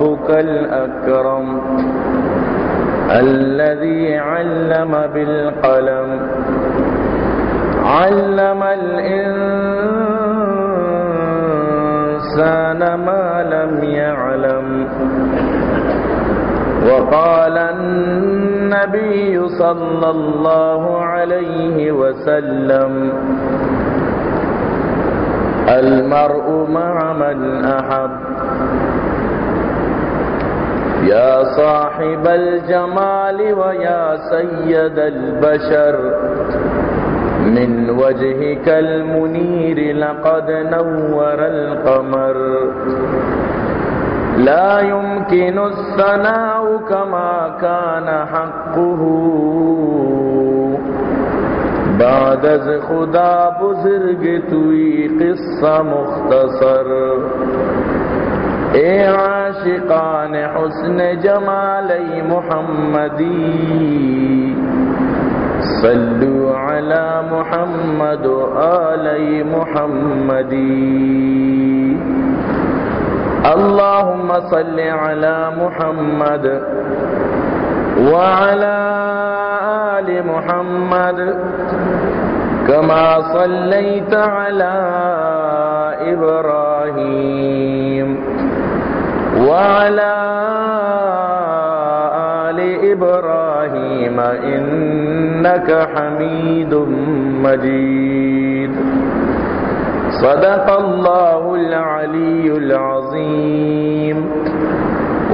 وربك الأكرم الذي علم بالقلم علم الإنسان ما لم يعلم وقال النبي صلى الله عليه وسلم المرء مع من أحب يا صاحب الجمال ويا سيد البشر. من وجهك المنير لقد نور القمر. لا يمكن الثناء كما كان حقه. بعد از خدا بزرگ توی قصہ مختصر. اے عاشقان، حسن جمالی محمدی صلو علی محمد و آلی محمدی اللهم صل على محمد وعلى آل محمد. كما صليت على إبراهيم. وعلى آل إبراهيم إنك حميد مجيد. صدق الله العلي العظيم.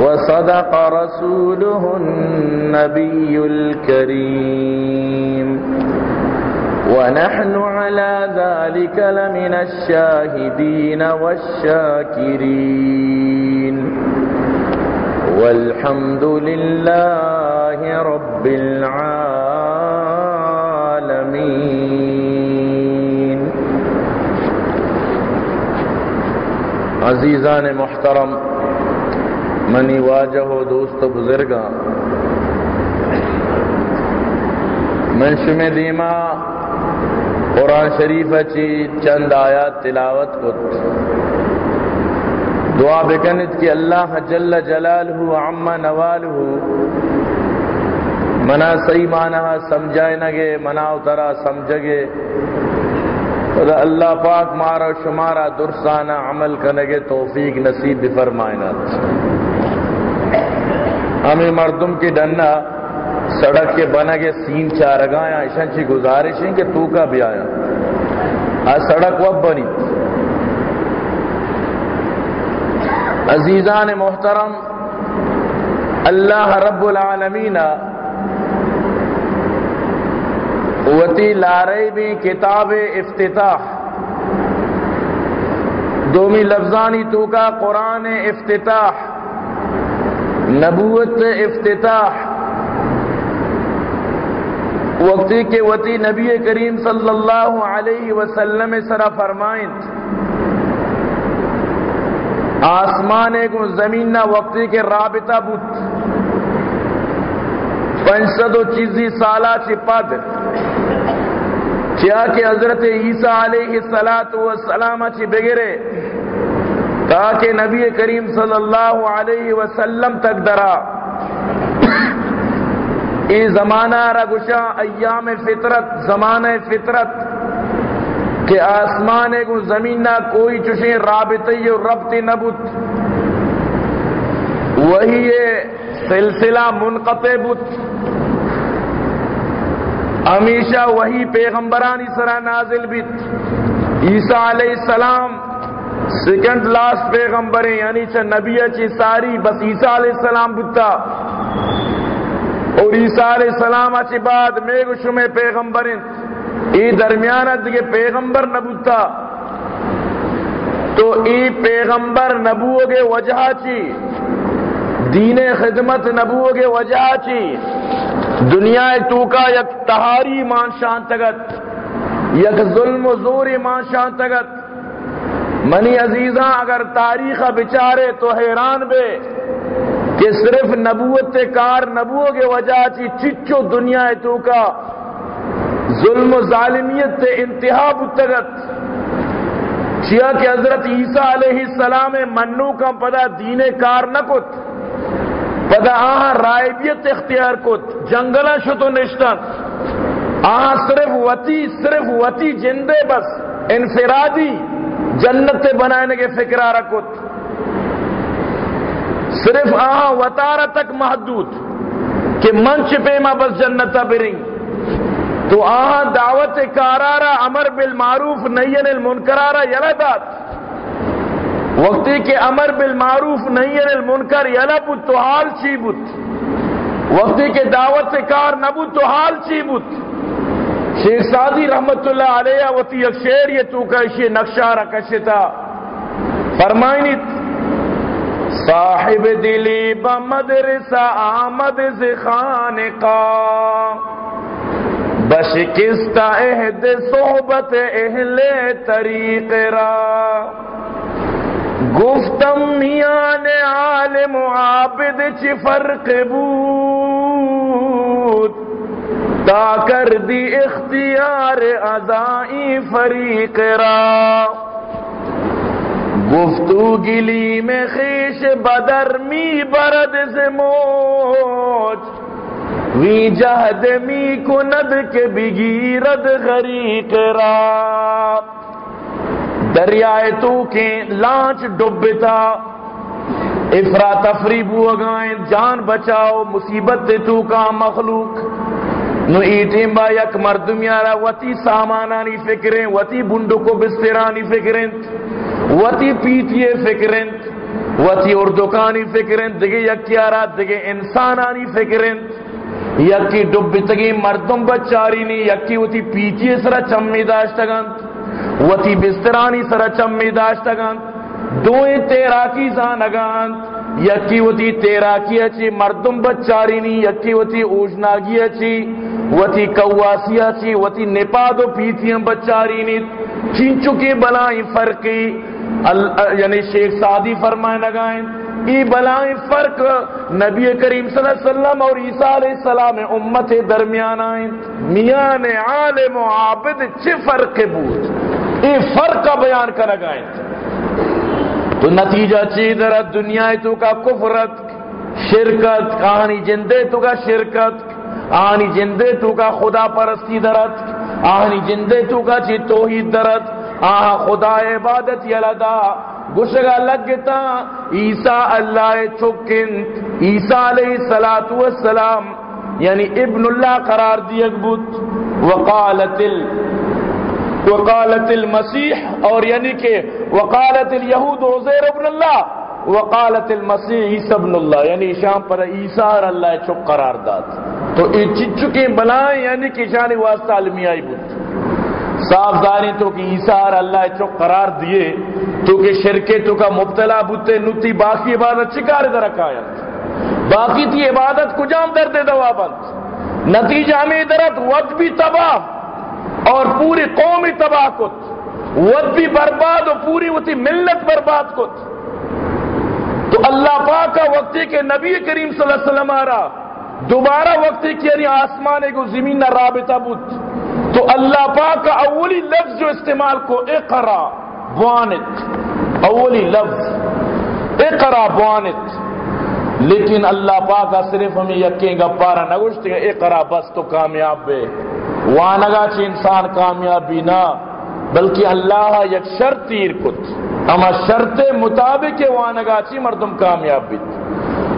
وصدق رسوله النبي الكريم. ونحن على ذلك لمن الشاهدين والشاكرين. والحمد لله رب العالمين. عزیزان محترم، منی واجہ و دوست بزرگاں منشم دیما، قرآن شریف چی چند آیات تلاوت کت۔ دعا بکنت کہ اللہ جل جلالہ عم نوالہ منا صحیح معنی سمجھائے نگے منا اترا سمجھگے خدا اللہ پاک مارا شمارا درسانہ عمل کرنے توفیق نصیب بفرمائنا ہمیں مردم کی ڈنا سڑک کے بنا کے سین چار گایا ایشن چی گزارش ہیں کہ تو کا بھی آیا۔ آج سڑک وب بنی۔ عزیزان محترم، اللہ رب العالمین وتی لارے بھی کتاب افتتاح۔ دومی لفظانی تو کا قرآن افتتاح، نبوت افتتاح۔ وقتی کے وتی نبی کریم صلی اللہ علیہ وسلم سرا فرمائیں آسمان کو زمین نہ وقتی کے رابطہ بت پنچ و چیزی سالہ چی پد کیا کہ حضرت عیسیٰ علیہ السلام والسلام چی بگرے۔ تاکہ نبی کریم صلی اللہ علیہ وسلم تک درا۔ ای زمانہ رگشا ایام فطرت، زمانہ فطرت۔ کہ آسمان کو زمین نہ کوئی چشیں رابطی و ربط نبت وہی یہ سلسلہ منقطع بت ہمیشہ وہی پیغمبرانی سرا نازل بیت عیسیٰ علیہ السلام سیکنڈ لاسٹ پیغمبریں یعنی چھ نبی چی ساری، بس عیسیٰ علیہ السلام بتا اور عیسیٰ علیہ السلام اچھی بعد میں گشم پیغمبریں ای درمیان دیگه پیغمبر نبوتا تو ای پیغمبر نبوگے وجہ چی؟ دین خدمت نبوگے وجہ چی؟ دنیا تو کا یک تہاری مان شان تگت، یک ظلم و زور مان شان تگت۔ منی عزیزاں، اگر تاریخ بچارے تو حیران بے کہ صرف نبوت کار نبو وجہ چی؟ چچو دنیا تو کا ظلم و ظالمیت تے انتہا بتگت شیعہ کہ حضرت عیسیٰ علیہ السلام منو کا پدا دین کار نکت پدا آہاں رائبیت اختیار کت، جنگلہ شتو نشتن۔ آہاں صرف وطی صرف وطی جندے بس، انفرادی جنت بنانے کے فکرہ رکت۔ صرف آہاں وطارہ تک محدود کہ منچ پہ بس جنتا برنگ۔ تو آہاں دعوت کارارا امر بالمعروف نین المنکرارا یلدات وقتی کے امر بالمعروف نین المنکر، یلا یلبت تو حال چی بت وقتی کے دعوت کار نبت تو حال چی بت شیخ سادی رحمت اللہ علیہ وتی یک شیر یہ تو کشی نقشہ رکشتا فرمائنی، صاحب دلی بمدرسہ آمد زخان کا بشکست عہد صحبت اہل طریق را؟ گفتم میان عالم و عابد چی فرق بود؟ تا کر دی اختیار ادائی فریق را؟ گفتو گلی میں خیش بدر می برد زموج وی جہد می کند کے بگیرد غریق را۔ دریائے تو کے لانچ ڈبتا افرا تفری بو اگائیں جان بچاؤ، مصیبت تو کا مخلوق۔ نو ایٹیم با یک مردم یارا وتی سامانانی فکریں، وتی بندو کو بسترانی فکریں، وتی پیٹیے فکریں، وتی اردکانی فکریں دگے یکیارا دگے انسانانی فکریں۔ یکی ڈبی تگی مردم بچاری نی یکی وتی پیچی سرا چمی داشتگان وتی بسترانی سرا چمی داشتگان دوئے تیراکی زانگان یکی وتی تیراکی اچی مردم بچاری نی یکی وتی اوشناگی اچی وتی کواسی اچی وتی نپادو پیتیاں بچاری نی چینچو کی بلائیں فرقی یعنی شیخ سعدی فرمائے لگائیں ای بلائیں فرق نبی کریم صلی اللہ علیہ وسلم اور عیسیٰ علیہ السلام امت درمیان آئیں۔ میان عالم و عابد چھ فرق بود؟ ای فرق کا بیان کر گائیں تو نتیجہ چی در دنیا تو کا کفرت، شرکت کہانی جندے تو کا شرکت، آنی جندے تو کا خدا پرستی درت آنی جندے تو کا چی توحید درت آہا خدا عبادت یلدا گشگا لگتا، عیسیٰ اللہ چکن عیسیٰ علیہ السلام والسلام یعنی ابن اللہ قرار دیگ بود وقالت ال وقالت المسیح، اور یعنی کہ وقالت الیہود عزیر ابن اللہ، وقالت المسیح عیسیٰ ابن اللہ یعنی شام پر عیسیٰ اور اللہ چک قرار داد۔ تو یہ چچکیں بلائیں یعنی کہ شانی واسطہ علمیائی بود صاف داری تو کہ عیسیٰ اور اللہ چک قرار دیے تو کہ شرکے تو کا مبتلا بوتے نتی باقی عبادت چکار در رکایت باقی تھی عبادت کجام در دے دوا بند نتیجہ میں درت ود بھی تباہ اور پوری قوم تباہ کت۔ ود بھی برباد اور پوری وہ ملت برباد کت۔ تو اللہ پاک کا وقتی کے نبی کریم صلی اللہ علیہ وسلم آ رہا دوبارہ وقتی کی یعنی آسمان کو زمین نہ رابطہ بت تو اللہ پاک کا اولی لفظ جو استعمال کو، اقرا، بوانت۔ اولی لفظ۔ اقرا، بوانت۔ لیکن اللہ پاک کا صرف ہمیں یقین گا پارا نگوشتے ہیں اقرا، بس تو کامیاب بے وانگا چی انسان کامیابی نہ، بلکہ اللہ یک شرط تیر کت۔ اما شرط مطابق وانگا چی مردم کامیاب بیت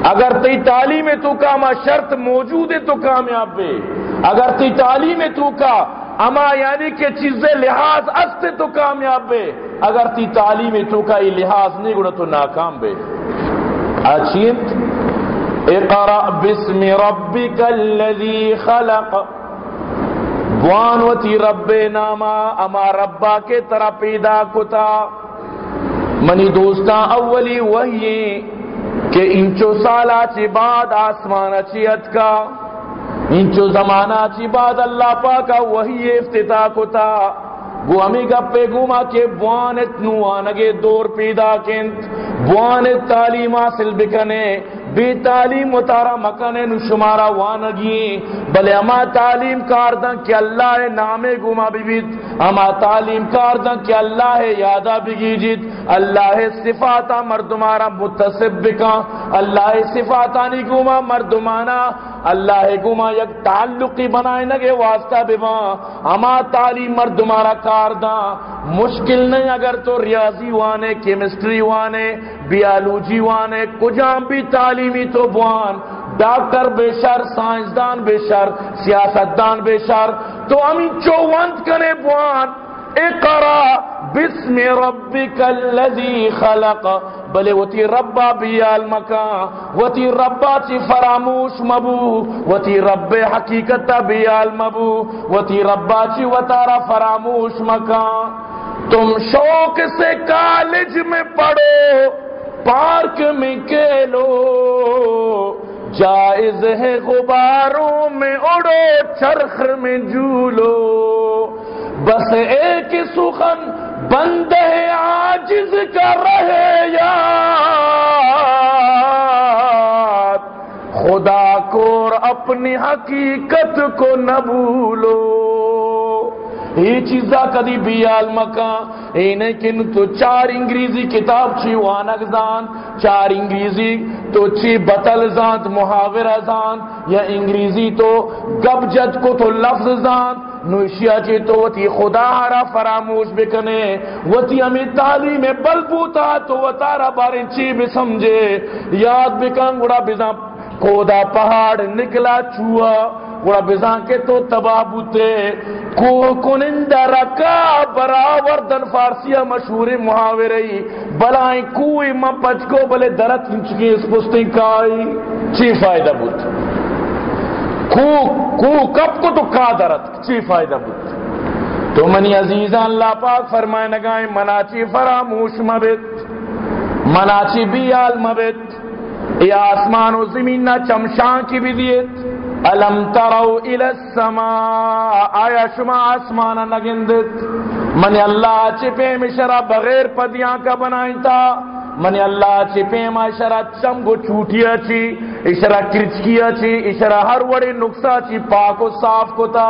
اگر تی تعلیم تو کا اما شرط موجود ہے تو کامیاب بے۔ اگر تی تعلیم تو کا اما یعنی کہ چیزیں لحاظ است تو کامیاب بے۔ اگر تی تعلیم تو کا یہ لحاظ نہیں گڑا تو ناکام بے۔ اچھیت اقرأ بسم ربک الذی خلق۔ وتی رب ناما، اما ربا کے طرح پیدا کتا۔ منی دوستا اولی وہی کہ انچو سالہ چی بعد آسمان اچیت کا انچو زمانہ چی بعد اللہ پاکا وہی افتتا کتا۔ گو ہمیں گپے گوما کے بوانت نوانگے دور پیدا کنت بوانت تعلیم حاصل بکنے۔ بے تعلیم و تارا مکن نو شمارا وانگی بلے اما تعلیم کاردن کہ اللہ نام گما بیت اما تعلیم کاردن کہ اللہ یادا بگی جت اللہ صفاتا مردمارا متصب بکا۔ اللہ صفاتا نی گما مردمانا۔ اللہ گما یک تعلقی بنائے نگے واسطہ بما اما تعلیم مردمارا کاردن مشکل نہیں اگر تو ریاضی وانے، کیمسٹری وانے، بیالوجی وانے، کجام بھی تعلیمی تو بوان، ڈاکٹر بے شر، سائنسدان بے شر، سیاستدان بے شر، تو امی چوونت کنے بوان، اقرا بسم ربک الذی خلق، بلے وتی ربا بیال مکان وتی ربا چی فراموش مبو وتی رب حقیقت بیال مبو وتی ربا چی وتارا فراموش مکان تم شوق سے کالج میں پڑھو، پارک میں کھیلو۔ جائز ہے غباروں میں اڑو، چرخ میں جولو بس ایک سخن بند ہے آجز کا رہے یا خدا کو اپنی حقیقت کو نہ بھولو۔ یہ چیزا کدی بیال مکان اینے کن تو چار انگریزی کتاب چی وانک زان، چار انگریزی تو چی بطل زانت محاورہ زان، یا انگریزی تو گب جد کو تو لفظ زان۔ نوشیا چی جی تو وتی خدا ہرا فراموش بکنے وتی ہمیں تعلیم بل بوتا تو وطارا بارن چی بھی سمجھے۔ یاد بکن گڑا بزا کودا پہاڑ نکلا چوہا۔ گوڑا بزان کے تو تباہ کو کنندہ رکا براور دن فارسیہ مشہور محاورئی بلائیں کوئی من پچ کو بلے درت ہنچکی اس پستیں کائی۔ چی فائدہ بوت کو کو کب کو تو کا درت؟ چی فائدہ بوت تو منی عزیزان اللہ پاک فرمائے نگائیں، مناچی فراموش مبت، مناچی بیال مبت یا آسمان و زمین نہ چمشان کی بھی دیت۔ الم ترو الى السماء؟ آیا شما آسمان نگندت؟ من اللہ چپے مشرا بغیر پدیاں کا بنائی تا من اللہ چپے مشرا چمگو چوٹیا چی اشرا کرچکیا چی اشرا ہر وڑی نقصہ چی پاک و صاف کو تا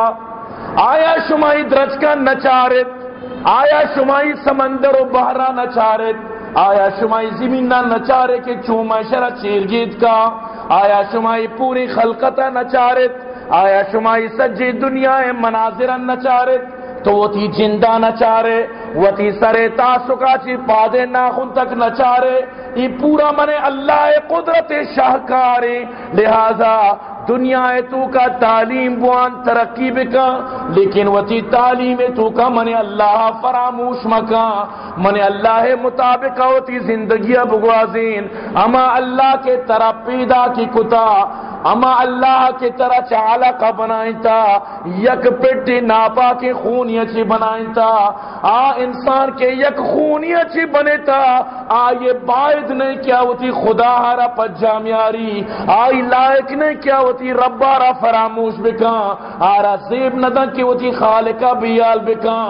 آیا شمائی درج کا نچارت؟ آیا شمائی سمندر و بہرا نچارت؟ آیا شمائی زمین نہ نچارے کے چوما شرا چیرگیت کا؟ آیا شمائی پوری خلقت نچارت، آیا شمائی سجی دنیا مناظر نچارت، تو وہ تھی جندہ نچارے وہ تھی سرے تاسکا چی پادے ناخن تک نچارے یہ پورا منے اللہ قدرت شاہکارے۔ لہذا دنیا ہے تو کا تعلیم بوان ترقی بکا، لیکن وتی تعلیم ہے تو کا من اللہ فراموش مکا۔ من اللہ مطابق ہوتی زندگی بگوازین اما اللہ کے طرح پیدا کی کتا، اما اللہ کی طرح چالا کا بنائیں تا یک پٹی ناپا کے خونی اچھی بنائیں تا آ انسان کے یک خونی اچھی بنے تا۔ آ یہ باعد نہیں کیا ہوتی خدا ہارا پجامیاری۔ آئی لائق نہیں کیا ہوتی ربارا فراموش بکا آرا زیب ندن کی ہوتی خالقہ بیال بکا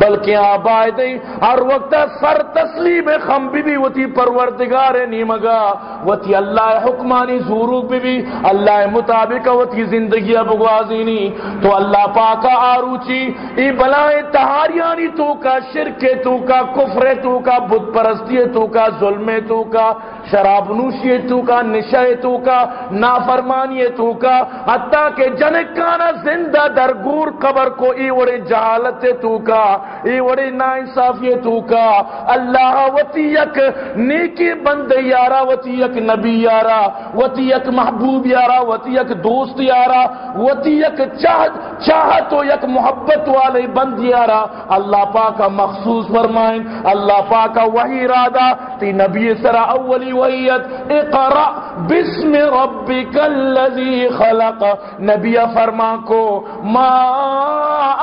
بلکہ آبائد ہر وقت سر تسلیم خم بھی بھی ہوتی پروردگار نیمگا۔ ہوتی اللہ حکمانی زوروک بھی بھی۔ اللہ مطابق ہوتی زندگی بگوازینی تو اللہ پاکا آروچی۔ ای بلائیں تہاریانی تو کا شرک تو کا کفر تو کا بت پرستی تو کا ظلم تو کا شراب نوشی تو کا نشے تو کا، نافرمانی تو کا، حتیٰ کہ جنکانا زندہ درگور قبر کو ای وڑے جہالت تو کا، ای وڑے نائنصافی تو کا۔ اللہ وتی یک نیکی بند یارا وتی یک نبی یارا وتی یک محبوب یارا وتی یک دوست یارا وتی یک چاہت چاہت و یک محبت والے بند یارا۔ اللہ پاکا مخصوص فرمائیں، اللہ پاکا وہی ارادہ تی نبی سرا اولی وحیت اقرأ بسم ربک اللذی خلق۔ نبی فرما کو، ما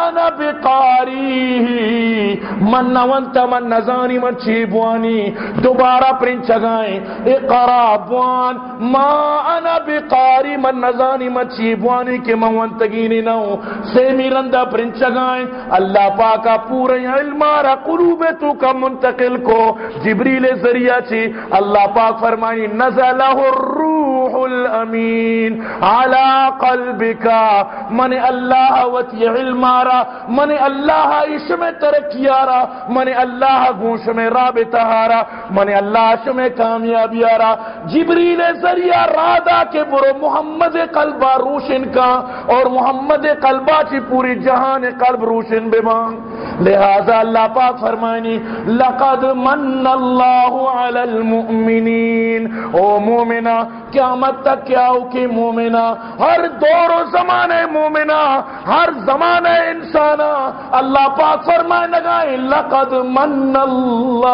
انا بقاری من نونتا من نزانی، من چی بوانی۔ دوبارہ پرنچ گائیں۔ اقرأ بوان، ما انا بقاری۔ من نزانی، من چی بوانی کہ من ونتگینی نو۔ سیمی رندہ پرنچ گائیں۔ اللہ پاکا پورے علم آرہ قلوب تو کا منتقل کو۔ جبریل ذریعہ چی، اللہ پاک فرمائی نزلہ الروح الامین علی قلبکا من اللہ وتی علم آرہ من اللہ عشم ترکی آرہ من اللہ گوش میں رابط آرہ من اللہ عشم کامیابی آرہ جبریل ذریعہ رادا کے برو، محمد قلبہ روشن کا، اور محمد قلبہ چی پوری جہان قلب روشن بے مانگ لہذا اللہ پاک فرمانی لقد من اللہ علی المؤمنین۔ او مومنہ قیامت تک کیا ہو کہ مومنہ، ہر دور و زمانے مومنہ، ہر زمانے انسانہ۔ اللہ پاک فرمائے لگائیں لقد من اللہ۔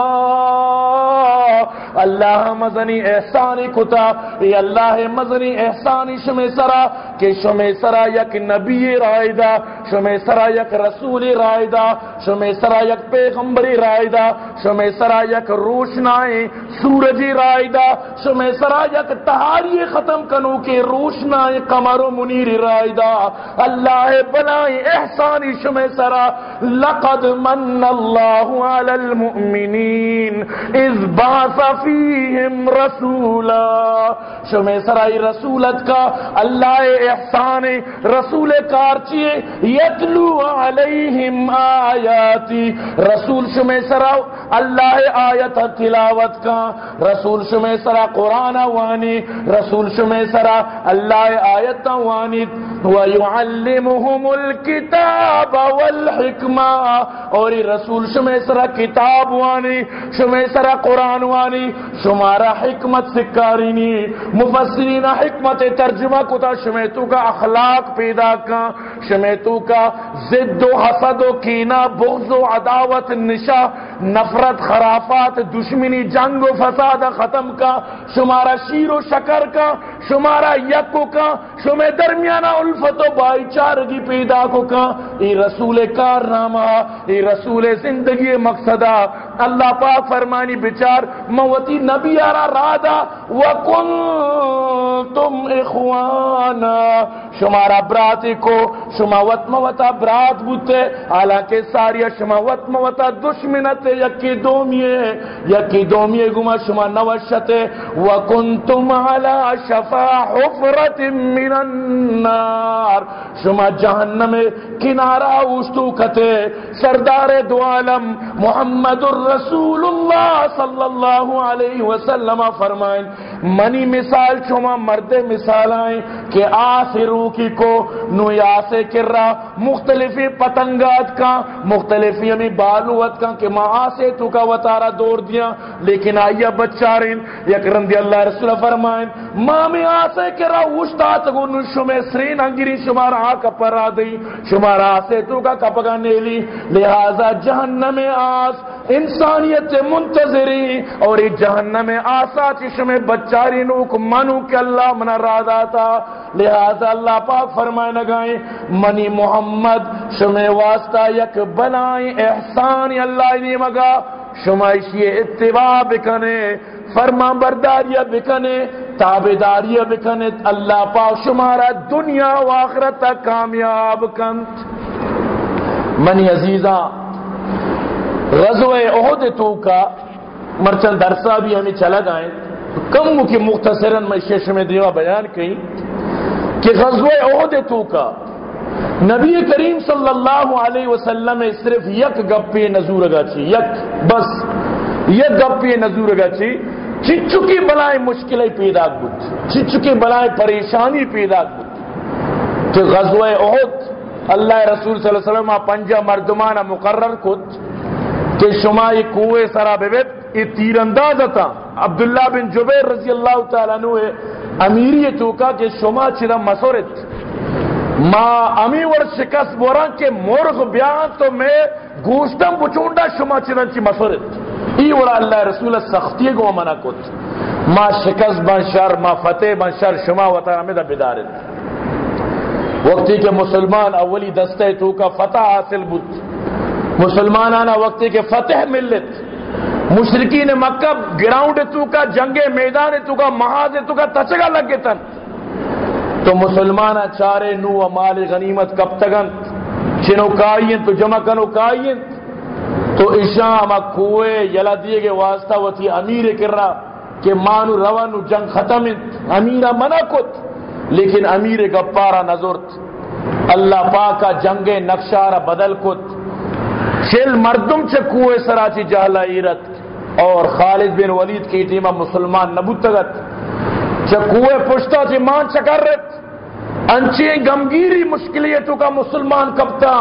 اللہ مزنی احسانی کتا یہ اللہ مزنی احسانی شمی سرا، کہ شمی سرا یک نبی رائدہ شمی سرا یک رسول رائدہ شمی سرا یک پیغمبری رائدہ شمی سرا یک روشنائیں سورجی رائدہ شمی سرا یک تہا تہاری ختم کنو کے روشنائیں قمر و منیر رائدہ۔ اللہ بنائیں احسانی شمی سرا۔ لقد من اللہ علی المؤمنین۔ اذ باس فیہم رسولا۔ شمی سرائی رسولت کا۔ اللہ احسان رسول کارچیے یتلو علیہم آیاتی۔ رسول شمی سرا اللہ آیت تلاوت کا۔ رسول شمی سرا قرآن وانی، رسول شمی سرا اللہ آیت وانی۔ ویعلمہم الكتاب والحکمہ اور رسول شمی سرا کتاب وانی شمی سرا قرآن وانی۔ شمارا حکمت سکارینی، مفسرین حکمت ترجمہ کتا شمیتو کا اخلاق پیدا کا۔ شمیتو کا زد و حسد و کینہ، بغض و عداوت نشا نفرت، خرافات، دشمنی، جنگ و فساد ختم کا، شمارا شیر و شکر کا، شمارا یکو کا شمہ درمیانہ الفت و بائی چارگی پیدا کو کا۔ ای رسول کارنامہ ای رسول زندگی مقصدہ، اللہ پاک فرمانی بچار، موتی نبی آرا رادا وکنتم اخوانا۔ شمارا براتی کو شما وط موتا برات بوتے، حالانکہ ساریا شما موتا دشمنت یکی دومیے یکی دومیے گما شما نوشتے، وکنتم علا شفا حفرت من النار. شما جہنم کنارا اوشتو کتے، سردار دو عالم محمد الرسول اللہ صلی اللہ علیہ وسلم فرمائیں منی مثال شما مرد مثال آئیں کہ آسرو کی کو نو یاسے کر رہا مختلفی پتنگات کا، مختلفی ہمیں بالوت کا کہ ماں آسے تو کا وطارہ دور دیا۔ لیکن آئیہ بچارین، یک رندی اللہ رسول فرمائیں، ماں میں آسے کر رہا وشتا تگو نو شمع سرین انگری شمارا آکا پر آ دی شمارا آسے تو کا کپگا نیلی، لہذا جہنم آس انسانیت منتظری اور یہ جہنم آسا چشم بچاری نوک منو کہ اللہ منا رادا تھا لہذا اللہ پاک فرمائے نگائیں، منی محمد شمع واسطہ یک بنائیں احسان اللہ نہیں مگا۔ شمائشی اتباع بکنے فرما برداریہ بکنے، تابداریہ بکنے۔ اللہ پاک شمارا دنیا و آخرت کامیاب کنت منی عزیزہ غزوہ احد تو کا مرچن درسا بھی ہمیں یعنی چلا گائیں کم کی مختصراً میں شیش میں دیوا بیان کی کہ غزوہ احد تو کا نبی کریم صلی اللہ علیہ وسلم صرف یک گپی نزور گا چی یک بس، یک گپی نزور گا چی چچکی بلائیں مشکلیں پیدا بود چچکی بلائیں پریشانی پیدا بود کہ غزوہ احد، اللہ رسول صلی اللہ علیہ وسلم پنجہ مردمان مقرر کت۔ کہ شما یہ کوئے سرا بیت یہ تیر انداز تھا عبداللہ بن جبیر رضی اللہ تعالیٰ عنہ امیری تو کا کہ شما چرا مسورت ما امی ور شکست بوران کے مرغ بیان تو میں گوشتم بچونڈا شما چرا چی مسورت ای ورا اللہ رسول سختی کو منع کت ما شکست بن شر ما فتح بن شر شما وطا امیدہ بدارت وقتی کے مسلمان اولی دستے تو کا فتح حاصل بود۔ مسلمان آنا وقتی کے فتح ملت۔ مشرقین مکہ گراؤنڈ تو کا جنگ میدان تو کا محاذ تو کا تچگا لگے تن۔ تو مسلمان چارے نو مال غنیمت کب تگن۔ چنو کائین تو جمع کنو کائین۔ تو اشاں اما کوئے یلا دیے گے واسطہ وہ تھی امیر کر رہا کہ مانو روانو جنگ ختم امیرہ منع کت۔ لیکن امیر گپارا نظرت اللہ پاکا جنگ نقشارہ بدل کت۔ چل مردم چے کوئے سراچی جہلا ایرت اور خالد بن ولید کی ٹیمہ مسلمان نبوتگت چے کوئے پشتا چے مان چکر رت انچی گمگیری مشکلیتوں کا مسلمان کبتا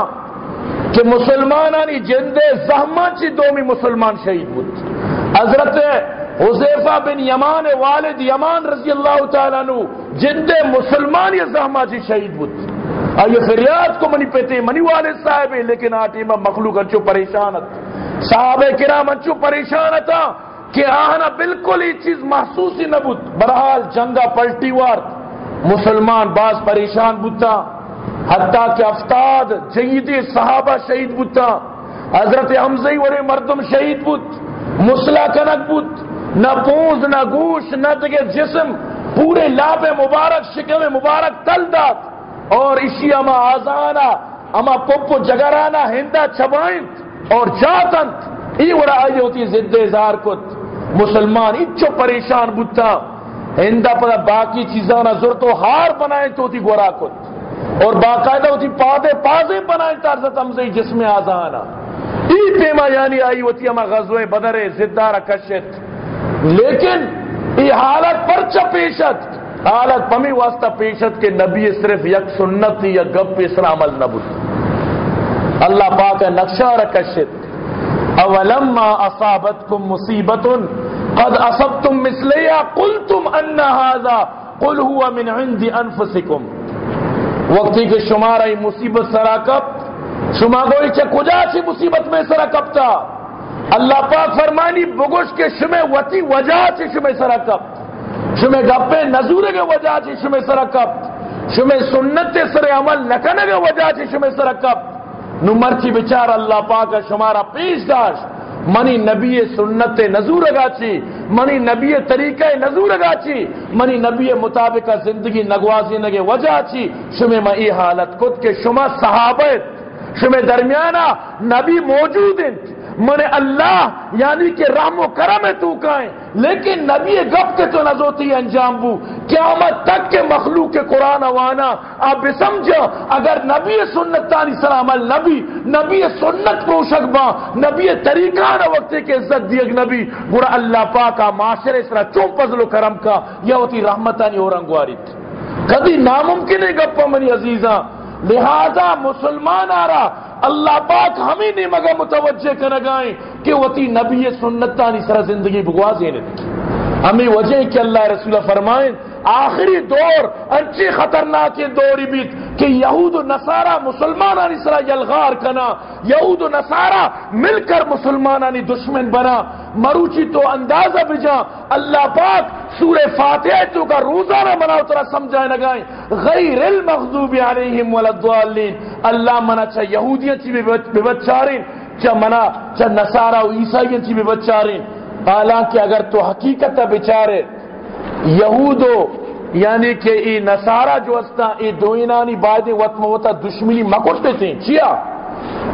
کہ مسلمانانی جندے زہمان چی دومی مسلمان شہید بود۔ حضرت حضیفہ بن یمان والد یمان رضی اللہ تعالیٰ نو جندے مسلمان یہ زہما جی شہید بود۔ آئیے فریاد کو منی پیتے منی والد صاحب لیکن آٹی میں مخلوق انچو پریشانت صحابہ کرام انچو پریشانتا کہ آہنا بالکل ہی چیز محسوس ہی نہ بود۔ برحال جنگا پلٹی وار، مسلمان باز پریشان بودتا۔ حتیٰ کہ افتاد جیدی صحابہ شہید بودتا۔ حضرت حمزی ورے مردم شہید بود۔ مسلح کنک بود۔ نہ پونز، نہ گوش، نہ دگے جسم۔ پورے لاب مبارک، شکم مبارک تل دات اور اسی اما آزانا، اما پپو جگرانا، ہندا چھبائیں اور جاتنت ای وڑا آئی ہوتی زد زار کت۔ مسلمان اچھو پریشان بودتا ہندا پدا باقی چیزانا زرتو ہار بنائیں تو تی گورا کت۔ اور باقاعدہ ہوتی پادے پازے بنائیں تارزت امزی جسم آزانا۔ ای پیما یعنی آئی ہوتی اما غزوہ بدر زدارہ کشت۔ لیکن یہ حالت پر چپیشت حالت پمی واسطہ پیشت کے نبی صرف یک سنت تھی یا گپ پہ اسر عمل نہ بود اللہ پاک ہے، نقشہ رکشت اولما اصابتکم مصیبت قد اصبتم مثلیا قلتم ان هذا قل هو من عند انفسکم۔ وقتی کہ شمارہ مصیبت سراکب شما گوئی چھے کجا چی مصیبت میں سراکب تھا اللہ پاک فرمانی، بگوش کے شمع وتی وجہ چی شمع سرکب شمع گپے نزور کے وجہ چی شمع سرکب شمع سنت سر عمل نکنے کے وجہ چی شمع سرکب نمر چی بچار اللہ پاک شمارا پیش داشت۔ منی نبی سنت نزور گاچی، منی نبی طریقہ نزور گاچی، منی نبی مطابق زندگی نگوازی نگے وجہ چی۔ شمع میں ای حالت کت کے شما صحابت شمع درمیانہ نبی موجود ہیں۔ من اللہ یعنی کہ رحم و کرم ہے تو کہیں۔ لیکن نبی گپ کے تو نزوتی انجام بو۔ قیامت تک کے مخلوق کے قرآن وانا آپ سمجھو اگر نبی سنت تانی سلام نبی نبی سنت پوشک با، نبی طریقہ نہ وقت کے عزت دیگ نبی۔ برا اللہ پاکا معاشرے سرا چون پزل و کرم کا، یا ہوتی رحمتانی اور انگواری کدی ناممکن ہے گپا منی عزیزاں لہذا مسلمان آ رہا اللہ پاک ہمیں نہیں مگا متوجہ کر گائیں کہ وہ نبی سنتانی سر زندگی بگوازی ہمیں وجہ کہ اللہ رسول فرمائیں آخری دور انچی خطرناک دوری بیت کہ یہود و نصارہ مسلمانانی سرا یلغار کنا، یہود و نصارہ مل کر مسلمانانی دشمن بنا۔ مروچی تو اندازہ بجا اللہ پاک سورہ فاتحہ تو کا روزانہ مناو ترہ سمجھائے نگائیں غیر المغضوب علیہم والدوالین اللہ منا چاہ یہودیاں چی بے بچارین، چاہ منا چاہ نصارہ و عیسائیاں چی بے بچارین۔ حالانکہ اگر تو حقیقت بچارے یہودو یعنی کہ ای نصارہ جو استا ای دوینانی بائدے وطم وطا دشمنی مکڑتے تھے۔ چیا؟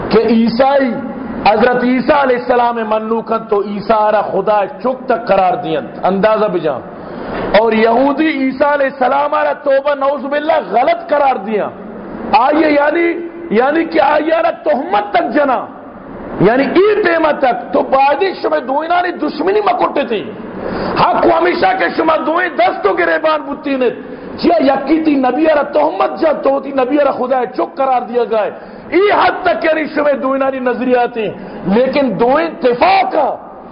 کہ عیسائی، حضرت عیسیٰ علیہ السلام منوکن تو عیسیٰ را خدا چک تک قرار دیا اندازہ بجان اور یہودی عیسیٰ علیہ السلام را توبہ نوز باللہ غلط قرار دیا آئیے یعنی یعنی کہ آئیے را تحمت تک جنا۔ یعنی ای پیمہ تک تو بائدے شما دوینانی دشمنی مکوٹی تھی. حق و ہمیشہ کے شما دوئیں دستوں کے ریبان بوتی نے چیا یکی تی نبی را تحمد جا تو تی نبی ارہ خدا چک قرار دیا گئے ای حد تک یعنی شما دوینانی ناری نظریات لیکن دوئیں تفاقہ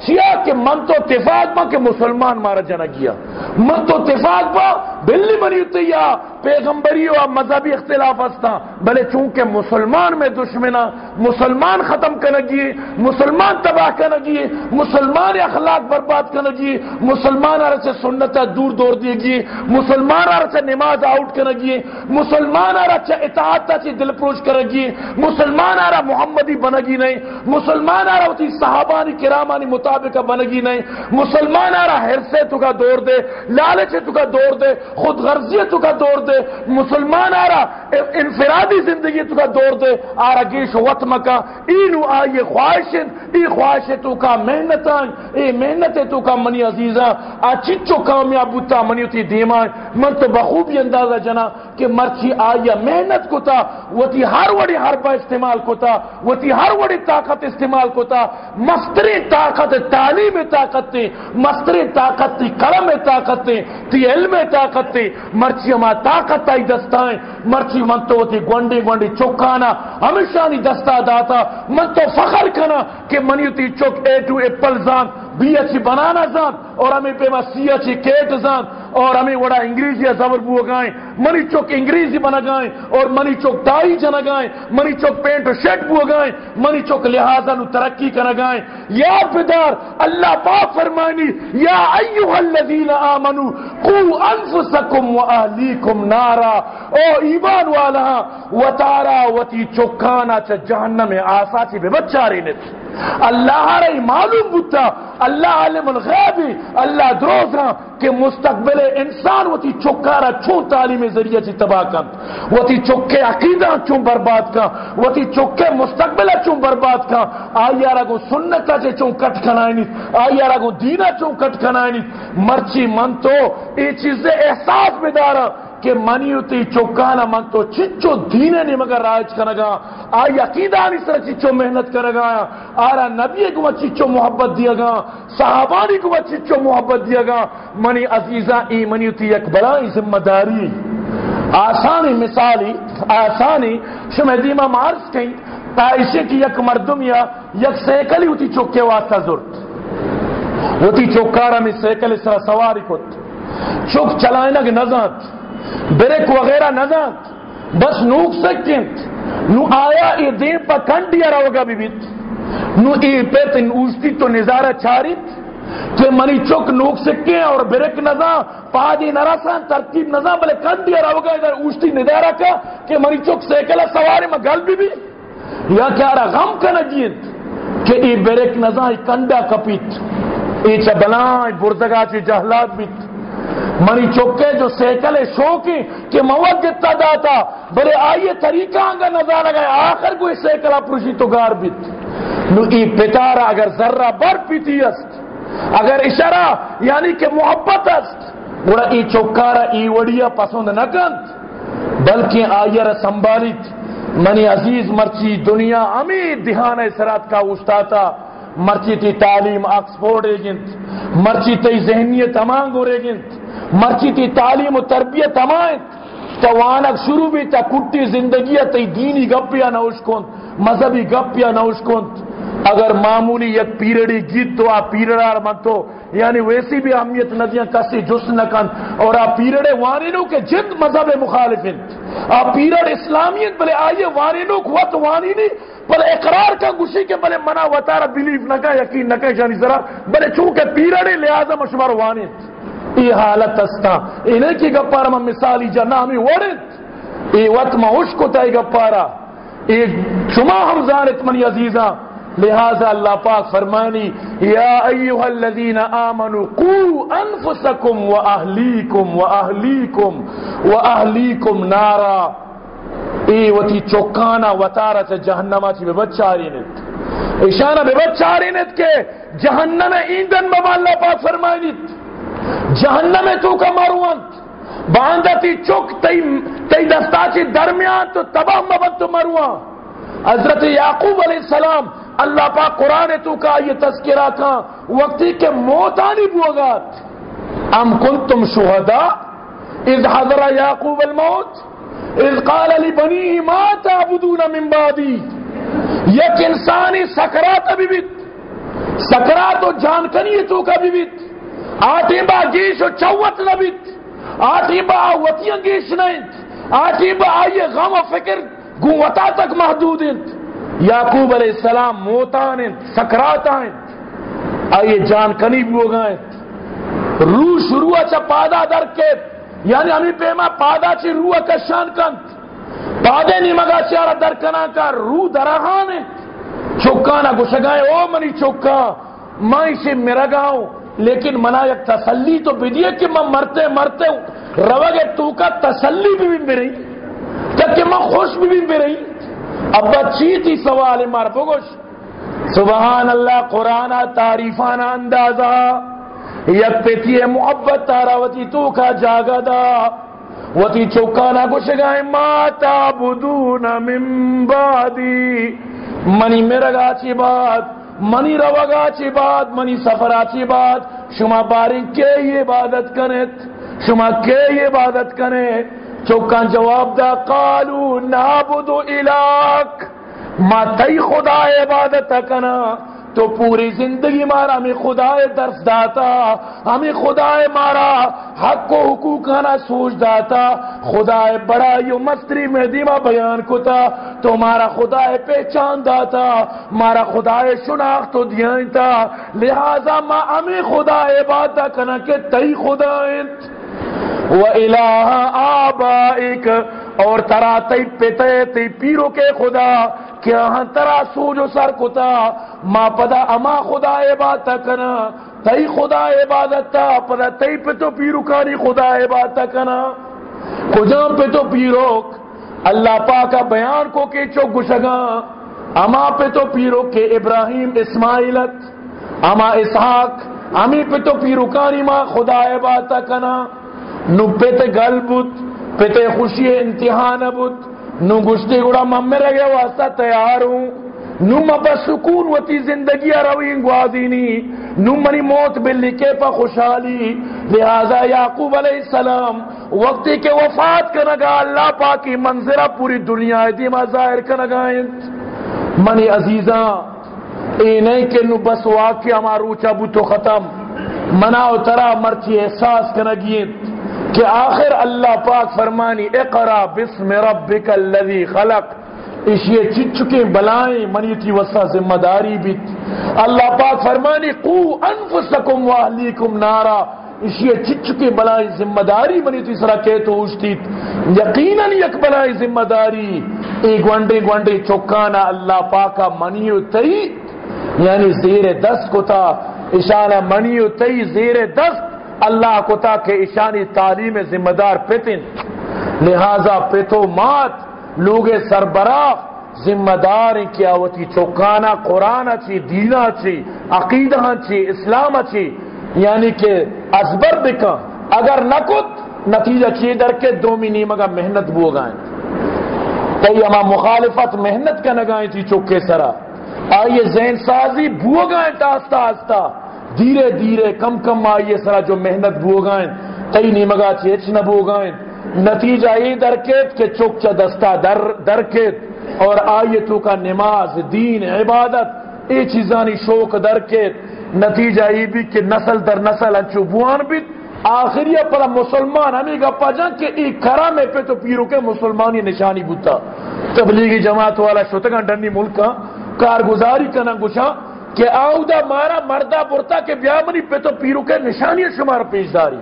چیا کہ من تو اتفاق با کہ مسلمان مارا جنا کیا۔ من تو اتفاق با بلی منی ہوتی پیغمبری و مذہبی اختلاف ہستا۔ بلے چونکہ مسلمان میں دشمنا مسلمان ختم کرنگی مسلمان تباہ کرنگی مسلمان اخلاق برباد کرنگی مسلمان آرہ سے سنتا دور دور دیے گی مسلمان آرہ سے نماز آؤٹ کرنگی مسلمان آرہ سے اطاعتا سے دل پروش کرنگی مسلمان آرہ محمدی بنگی نہیں، مسلمان آرہ ہوتی صحابانی کرامانی مطابقہ بنگی نہیں۔ مسلمان آرہ حرسے تو کا دور دے، لالچے تو کا دور دے، خود غرضیت تو کا دور دے۔ مسلمان آ رہا انفرادی زندگی تو کا دور دے۔ آ رہا گیش وط مکا اینو آئیے خواہش ای خواہش تو کا محنت ای محنت تو کا منی عزیزا آ چچو کامیاب بوتا منی تی دیمان من تو بخوبی اندازہ جنا کہ مرچی آیا محنت کو تا وہ تی ہر وڑی ہر با استعمال کو تا وہ تی ہر وڑی طاقت استعمال کو تا۔ مستری طاقت تعلیم طاقت تی، مستری طاقت تی، کرم طاقت تی تی علم طاقت تی۔ مرچی ہما طاقت آئی دستائیں۔ مرچی من تو تی گونڈی گونڈی چکانا ہمیشہ نی دستا داتا۔ من تو فخر کنا کہ منیو تی چک اے ٹو ایپل زان بی اچھی بنانا زان، اور ہمیں پہ سی اچھی کیٹ زان، اور ہمیں وڑا انگریزی زبر بو گائیں۔ منی چوک انگریزی بنا گائیں، اور منی چوک ٹائی جنا گائیں، منی چوک پینٹ شرٹ بو گائیں، منی چوک لہذا نو ترقی کنا گائیں۔ یا بدار اللہ پاک فرمانی یا ایوہ الذین آمنو، قو انفسکم و اہلیکم نارا۔ او ایمان والا و تارا و تی چوکانا چا جہنم آسا چی بے بچاری نت اللہ رہی معلوم بتا اللہ علم الغیب اللہ دروزا کہ مستقبل انسان وہ تی چکارا تعلیم ذریعہ چی تباہ کن وہ تی چکے عقیدہ چون برباد کن وہ تی چکے مستقبل چون برباد کن۔ آئی آرہ کو سنتا چے چون کٹ کھنائنی آئی آرہ کو دینا چون کٹ کھنائنی مرچی من تو ای چیزیں احساس بدارا کہ منی تی چوکانا من تو چچو دینے نہیں مگر رائج کنگا آئی عقیدہ نہیں سر چچو محنت کرگا آرہ نبی کو چچو محبت دیا گا۔ صحابانی کو چچو محبت دیا گا۔ منی عزیزہ ای منی تی یک ذمہ داری۔ آسانی مثالی، آسانی۔ شمہ دیمہ مارس کہیں تائشے کی یک مردم یا یک سیکلی ہوتی چوکے واسطہ زرد۔ ہوتی چوکارا میں سیکل سرا سواری کت۔ چوک چلائنہ کے نظر بریک وغیرہ نہ بس نوک سکت نو آیا ای دین پا کنڈیا رہو گا بھی بیت نو ای پیت اوشتی تو نظارہ چاریت کہ منی چوک نوک سکے اور بریک نزا پادی نرسان ترتیب نزا بلے کنڈیا رہو گا ادھر اوشتی نظارہ کا کہ منی چوک سیکلہ سواری میں گل بھی بھی یا کیا رہا غم کا نجیت کہ ای بریک نزا ای کنڈا کپیت ای چا بلائیں بردگا چی جہلات بیت منی چوکے جو سیکل شوکی کہ موت جتا داتا بلے آئیے طریقہ آنگا نظارہ گئے، آخر کوئی سیکل اپروشی تو گار بیت۔ نو ای پتارا اگر ذرہ بر پیتی است، اگر اشارہ یعنی کہ محبت است بڑا ای چوکارا ای وڑیا پسند نکند بلکہ آئیر سنبالیت۔ منی عزیز مرچی دنیا امید دہان سرات کا استاتا مرچی تی تعلیم آکسفورڈ ایجنت مرچی تی ذہنیت امانگو ریگنت مرچی تی تعلیم و تربیت ہمائیں تو وانک شروع بھی تا کٹی زندگی تی دینی گپیا نوش کن مذہبی گپیا نوش کن اگر معمولی یک پیرڑی گیت تو آ پیرڑار من تو یعنی ویسی بھی اہمیت ندیاں کسی جس نکن اور آ پیرڑے وانینو کے جد مذہب مخالف آ پیرڑ اسلامیت بلے آئیے وانینو قوت وانینی بلے اقرار کا گوشی کے بلے منع وطارہ بلیف نہ نکا یقین نہ نکا جانی ذرا۔ بلے چونکہ پیرڑے لہذا مشمار وانیت ای حالت استا اینه کی گپارا من مثالی جا نامی ورد ای وقت ما عشق تا ای گپارا ای شما ہم زانت من عزیزا لہذا اللہ پاک فرمانی یا ایوہ الذین آمنوا قو انفسکم و اہلیکم و اہلیکم و اہلیکم نارا۔ ای وتی چوکانا وطارا سے جہنمہ چی بے بچاری نت اشانہ بے بچاری نت کے جہنم ایندن بابا اللہ پاک فرمانی۔ جہنم تو کا مروانت باندھا تی چک تی, تی دستا چی درمیان تو تباہ مبت مروان۔ حضرت یعقوب علیہ السلام اللہ پاک قرآن تو کا یہ تذکرہ تھا، وقتی کے موت آنی بوگات ام کنتم شہداء، اذ حضر یعقوب الموت، اذ قال لبنیه ما تعبدون من بعدی۔ یک انسانی سکرات ابھی بیت۔ سکرات و جانکنی تو کا بھی بیت۔ آٹی با گیش و چوت نبیت آٹی با آوتیاں گیش نہیں آٹی با آئیے غم و فکر گوتا تک محدود انت یعقوب علیہ السلام موتان انت سکرات آئیں آئیے جانکنی بھی ہو گئے۔ روح شروع اچھا پادا در کے۔ یعنی ہمیں پیما پادا چی روح کشان کنت پادے نہیں مگا چارا در کنا کا روح درہان ہے۔ چوکانا گشگائے او منی چوکا، میں اسے میرا گاؤں۔ لیکن منا یک تسلی تو بدیے کہ میں مرتے مرتے ہوں روگے تو کا تسلی بھی بھی میری تک کہ میں خوش بھی بھی میری اب بچی تھی سوال مار بگوش سبحان اللہ، قرآن تعریفانا اندازہ۔ یک پیتی محبت تارا، وتی تو کا جاگا دا۔ وتی چوکانا گشگائے ما تابدون من بعدی۔ منی میرا گا چی بات، منی روا گا چی بات، منی سفرا چی بات۔ شما باری کے یہ عبادت کنت شما کے یہ عبادت کنے چوکان جواب دا، قالو نابدو الہک۔ ما تی خدا عبادت کنا، تو پوری زندگی مارا ہمیں خدا درس داتا۔ ہمیں خدا مارا، حق و حقوق نہ سوچ داتا۔ خدا بڑا یو مستری میں دیما بیان کتا۔ تو مارا خدا پہچان داتا، مارا خدا شناخت تو دیا لہذا ما ہمیں خدا عبادت کنا کہ تی خدا و الہ آبائک اور ترا تی پتے تی پیرو کے خدا، کیا ہاں ترا سوجو سر کتا۔ ما پدا اما خدا عبادت کنا تی خدا عبادت تا پدا تی پہ تو پیرو کاری خدا عبادت کنا کجام پہ تو پیروک؟ اللہ پاکا بیان کو کے چو گشگا۔ اما پہ تو پیرو کے ابراہیم اسماعیلت۔ اما اسحاق، امی پہ تو پیرو کاری ما خدا عبادت کنا نو پہ گل بت پہ تے خوشی انتہان بت نو گشتے گڑا ممے رگے واسطہ تیار ہوں۔ نو مبا سکون وتی زندگی روین گوازینی نو منی موت بلی کے پا خوشحالی۔ لہذا یعقوب علیہ السلام وقتی کے وفات کنگا اللہ پاکی منظرہ پوری دنیا دیما ظاہر کنگائیں منی عزیزاں، اے نہیں کہ نو بس واقعہ ماروچا بوتو ختم۔ منا و ترا مرچی احساس کنگین کہ آخر اللہ پاک فرمانی، اقرا بسم ربک الذی خلق۔ اس یہ چچکے بلائیں، منی تھی وسا ذمہ داری بھی۔ اللہ پاک فرمانی، قو انفسکم واہلیکم نارا۔ اس یہ چچکے بلائیں ذمہ داری، منی تھی سرا کہ تو اوشتی۔ یقیناً یک بلائیں ذمہ داری۔ ایک گونڈے گونڈے چوکانا، اللہ پاکا منیو تئی یعنی زیر دست کو تھا اشارہ منیو تئی زیر دست۔ اللہ کو تا کہ ایشانی تعلیم ذمہ دار پیتن لہذا پیتو مات، لوگ سربراہ ذمہ دار کیا وتی چوکانا، قرآن اچھی دینا اچھی، عقیدہ اچھی، اسلام اچھی یعنی کہ ازبر بکا، اگر نکت، نتیجہ چی در کے دو منی مگا محنت بو گائیں۔ کئی اما مخالفت محنت کا نگائیں تھی چوکے سرا۔ آئیے ذہن سازی بو گائیں تاستا آستا۔ دھیرے دھیرے کم کم آئیے سرا جو محنت بو گائیں تئی نیمگا چیچ نہ بو گائیں نتیجہ یہ درکیت کہ چک چا دستا در درکیت۔ اور آئیے تو کا نماز، دین، عبادت اے چیزانی شوق، درکیت۔ نتیجہ یہ بھی کہ نسل در نسل انچو بوان بھی۔ آخری پر مسلمان ہمیں گپا جان کہ ایک کرا میں پہ تو پیرو کے مسلمانی نشانی بوتا۔ تبلیغی جماعت والا شتگاں ڈنی ملکا کارگزاری کا نہ گچھا کہ آؤدا مارا مردہ برتا کے بیامنی پہ تو پیرو کے نشانی شمار پیش داری۔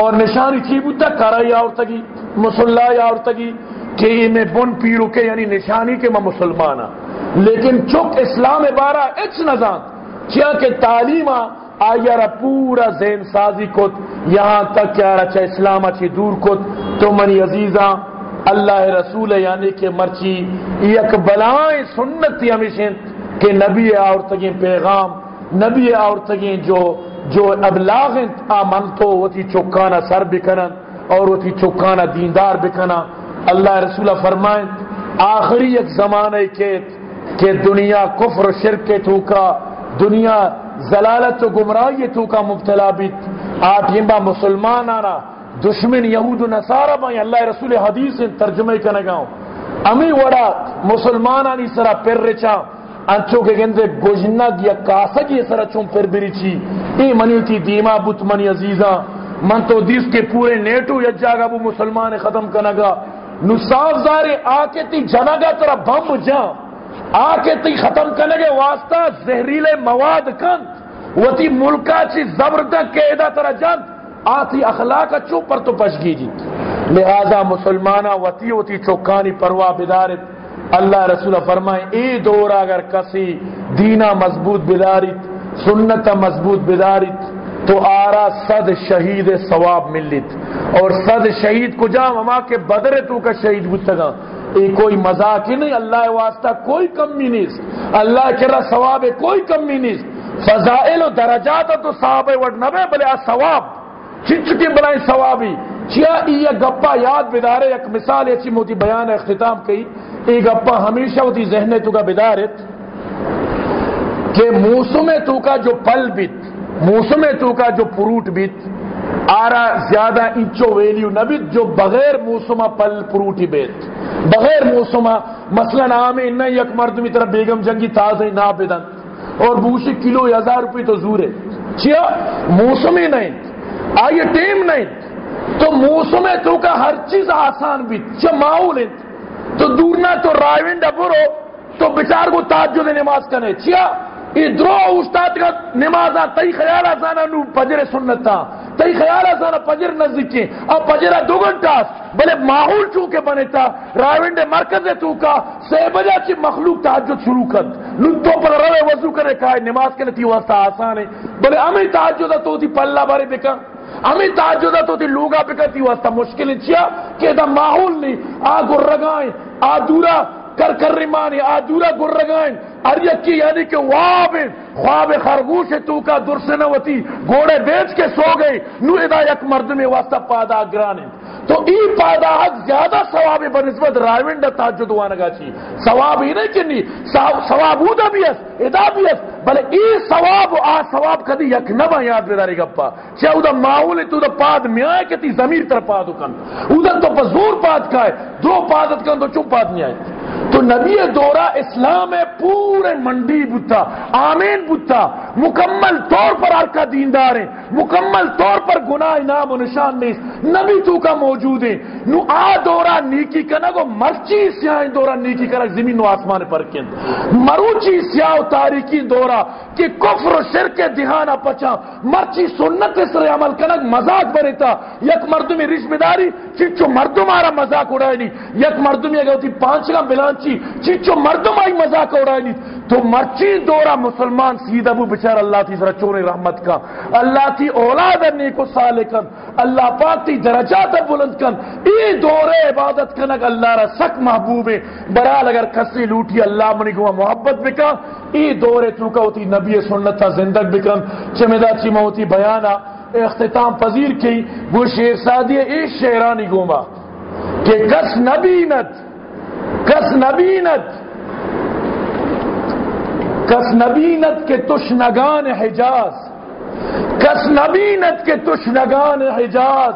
اور نشانی چی بودتا؟ کرا یا اور تگی مسلح یا اور تگی کہ میں بن پیرو کے یعنی نشانی کے میں مسلمانا ہاں۔ لیکن چک اسلام بارا اچ نظام کیا کہ تعلیم ہاں، آیا را پورا ذہن سازی کت، یہاں تک کہ آرہ چاہ اسلام اچھی دور کت۔ تو منی عزیزاں اللہ رسول یعنی کہ مرچی، یک بلائیں سنتی ہمیشن کہ نبی عورتگیں پیغام، نبی عورتگیں جو جو ابلاغ آمن تو، وہ تھی چوکانا سر بکنن اور وہ چوکانا دیندار بکنا اللہ رسول فرمائیں، آخری ایک زمانے کے کہ دنیا کفر و شرک کے تو کا دنیا ضلالت و گمراہی تو کا مبتلا بیت آٹھیں با مسلمان آنا، دشمن یہود و نصارہ با اللہ رسول حدیث ترجمہ کنگاؤں امی وڑا مسلمان آنی سرا پر رچا۔ انچو کے گندے گوجنگ یا کاسا کی سرا چون پر بری چی ای منی تھی دیما بت منی عزیزاں من تو دیس کے پورے نیٹو یا جاگا وہ مسلمان ختم کنگا۔ نو صاف زارے آکے تی جنگا ترا بم جا۔ آکے تی ختم کنگے واسطہ زہریلے مواد کند۔ وتی ملکا چی زبردست قیدہ ترا جند آتی اخلاق چو پر تو پش گی جی لہذا مسلمانہ وتی وتی چوکانی پرواہ بدارت۔ اللہ رسول فرمائے اے دورا اگر کسی دینا مضبوط بدارت، سنت مضبوط بدارت، تو آرا صد شہید ثواب ملت۔ اور صد شہید کو جا مما کے بدر تو کا شہید بتگا یہ کوئی مذاق ہی نہیں، اللہ واسطہ کوئی کمی نہیں۔ اللہ کے رہا ثواب کوئی کمی نہیں۔ فضائل و درجات تو صحاب وڈ نبے بلے ثواب۔ چچکی بلائیں ثوابی۔ چیا یہ گپا یاد بدارے، ایک مثال ایسی موتی بیان اختتام کی یہ گپا، ہمیشہ ہوتی ذہن تو کا بدارت کہ موسم تو کا جو پل بیت، موسم تو کا جو پروٹ بیت، آرا زیادہ انچو ویلیو نبیت جو بغیر موسم پل پروٹی بیت۔ بغیر موسم، مثلا عام انہ یک مردمی طرح بیگم جنگی تازہ نا بدن۔ اور بوشی کلو ہزار روپی تو زور ہے۔ چیا؟ موسم ہی نہیں۔ آئیے ٹیم نہیں۔ تو موسم تو کا ہر چیز آسان بھی چیا ماحول ہے۔ تو دورنا تو رائیونڈ برو، تو بچار کو تاجد نماز کنے چیا؟ ادرو استاد کا نماز تئی خیال آسانا نو پجر سنتا تئی خیال آسانا پجر نزدیکی اور پجرہ دو گھنٹا بلے ماحول چونکہ بنے تا راونڈ مرکز تو کا سے بجا چی مخلوق تحجد شروع کر۔ نو پر روے وضو کرے، کہا نماز کے لیے واسطہ آسان ہے۔ بلے امی تحجد تو تی پلہ بارے بکا۔ امی تحجد تو لوگا بکا واسطہ مشکل چیا کہ دا ماحول نہیں آ گر رگائیں آ دورا کر کر ریمانی آدورا گر رگائیں اریکی یعنی کہ واب خواب خرگوش تو کا درسنوتی گوڑے بیچ کے سو گئی نو ادا یک مرد میں واسطہ پادا گرانے۔ تو ای پادا زیادہ ثواب بنسبت رائونڈ تاجد وانگا چی ثواب ہی نہیں کنی ثواب ہو بھی اس، ادا بھی اس، بلے ای ثواب آ ثواب کدی یک نبا یاد بیداری گپا۔ چاہے او دا ماحول تو دا پاد میں آئے کہ تی زمیر تر پادو کن او دا تو پا زور پاد کھائے دو پادت کن تو چون پاد نہیں آئے تو نبی دورہ اسلام ہے پورے منڈی بتا آمین بتا مکمل طور پر ہر کا دیندار ہے مکمل طور پر گناہ، انعام و نشان نہیں۔ نبی تو کا موجود ہے۔ نو آ دورہ نیکی کنا گو مرچی سیاہ دورہ نیکی کنا زمین و آسمان پر کن مروچی سیاہ و تاریکی دورہ۔ کہ کفر و شرک دہانا پچا۔ مرچی سنت سر عمل کنا مزاق برتا یک مردمی رشم داری، چچو مردم آرہ مزاق اڑائی نہیں یک مردمی اگر ہوتی پانچ کا بلانچی چچو مردم آئی مزاق اڑائی نہیں تو مرچی دورا مسلمان سید ابو بچار اللہ تھی ذرا چور رحمت کا۔ اللہ تھی اولاد نیکو سالکن اللہ پاک تھی درجات بلند کن۔ ای دورے عبادت کنک اللہ را سک محبوب برال اگر کسی لوٹی اللہ منی کو محبت بکا۔ ای دورے تو کا ہوتی نبی سنت تا زندگ بکن چمیدہ چی موتی بیانا، اختتام پذیر کی، وہ شیر سادی ایک شیرانی گوما، کہ کس نبینت کس نبینت کس نبینت کے تشنگان حجاز، کس نبینت کے تشنگان حجاز،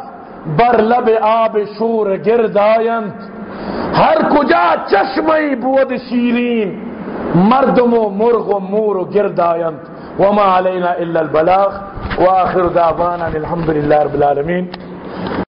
بر لب آب شور گرد آیند ہر کجا چشمئی بود شیرین مردم و مرغ و مور و گرد آیند. وما علینا الا البلاغ. واخر دعوانا الحمد لله رب العالمین.